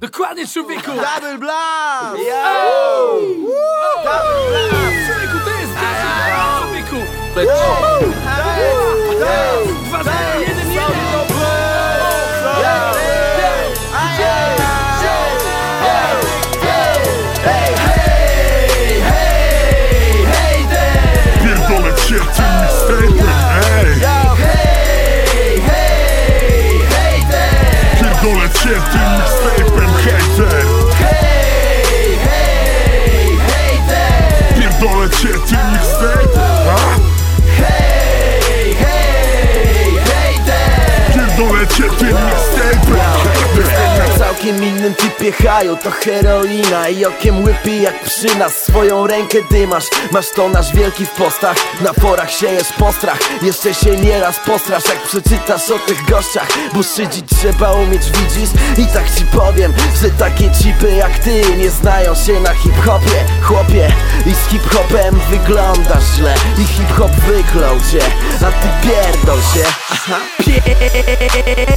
The Crown et Chouvico. Double Blast Double Blast il. Ej Pierdolę cię tym mixtape'em, hejter Pierdolę cię tym mixtape'em, a? Pierdolę cię tym mixtape'em, hejter Na całkiem innym typie haju to heroina I okiem łypy jak przy nas Swoją rękę dymasz Masz to nasz wielki w postach. Na forach siejesz postrach Jeszcze się nieraz postrasz. Jak przeczytasz o tych gościach Bo szydzić trzeba umieć widzisz? I tak ci powiem takie cipy jak ty Nie znają się na hip-hopie. Chłopie I z hip-hopem wyglądasz źle I hip-hop wyklął cię A ty pierdol się.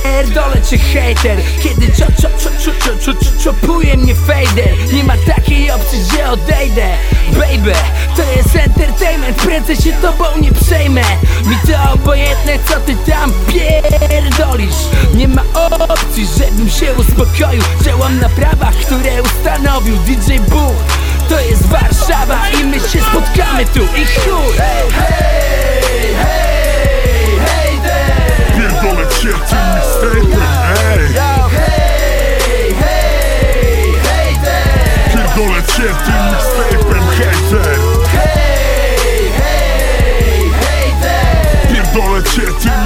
Pierdolę cię hejter Kiedy czo, czo, czo, czo, czo, czo, czo, czopuje mnie fader. Nie ma takiej opcji, że odejdę. Baby, to jest entertainment. Prędzej się tobą nie przejmę. Mi to obojętne, co ty tam Nie ma opcji, żebym się uspokoił Działam na prawach, które ustanowił DJ Bóg To jest Warszawa i my się spotkamy tu I chuj Pierdolę cię tym mixtape'em, ej Pierdolę cię tym mixtape'em, hejter Pierdolę cię tym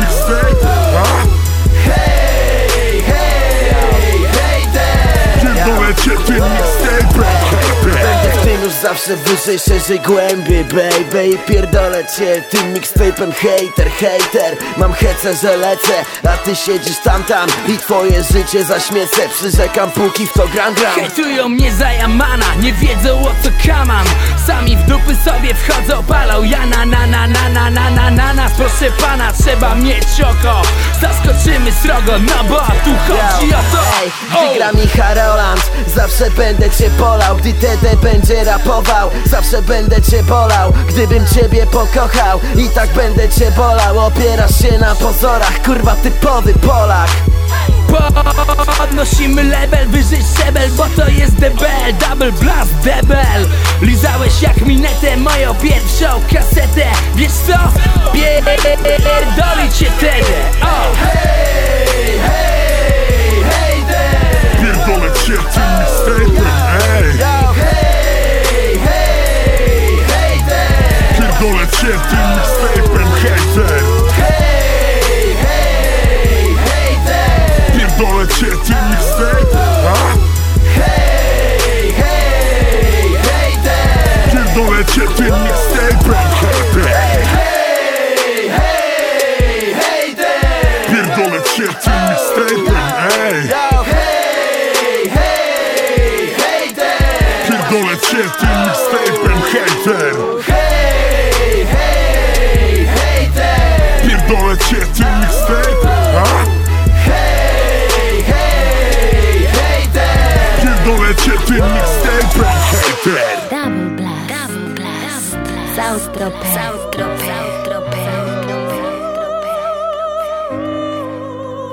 zawsze wyżej, szerzej, głębiej, baby. Pierdolę cię tym mixtape'em hater, hater. Mam hece, że lecę, a ty siedzisz tam, tam. I twoje życie zaśmiecę, przyrzekam póki w to gram, gram. Hejtują mnie za Jamana, nie wiedzą o co kaman. Sami w dupy sobie wchodzą, Proszę pana, trzeba mieć oko. Zaskoczymy srogo, no bo tu chodzi o to. Ej, O! gdy gra Micha Roland Zawsze będę cię polał Gdy TD będzie rapował. Zawsze będę cię bolał Gdybym ciebie pokochał. I tak będę cię bolał Opierasz się na pozorach Kurwa typowy Polak Podnosimy level, wyżej szczebel, bo to jest debel. Double blast debel. Lizałeś jak minetę moją pierwszą kasetę. Wiesz co? Pierdoli cię tedy O! Pierdolę cię tym mixtape'em, ej. Pierdolę cię tym Hey! mixtape Hej, Pierdolę cię tym mixtape'em, ej Hej, hej, hej Pierdolę cię tym mixtape'em, hejter Pierdolę cię tym mixtape'em, a? Hej, Hey! hej Pierdolę cię Saus Tropez.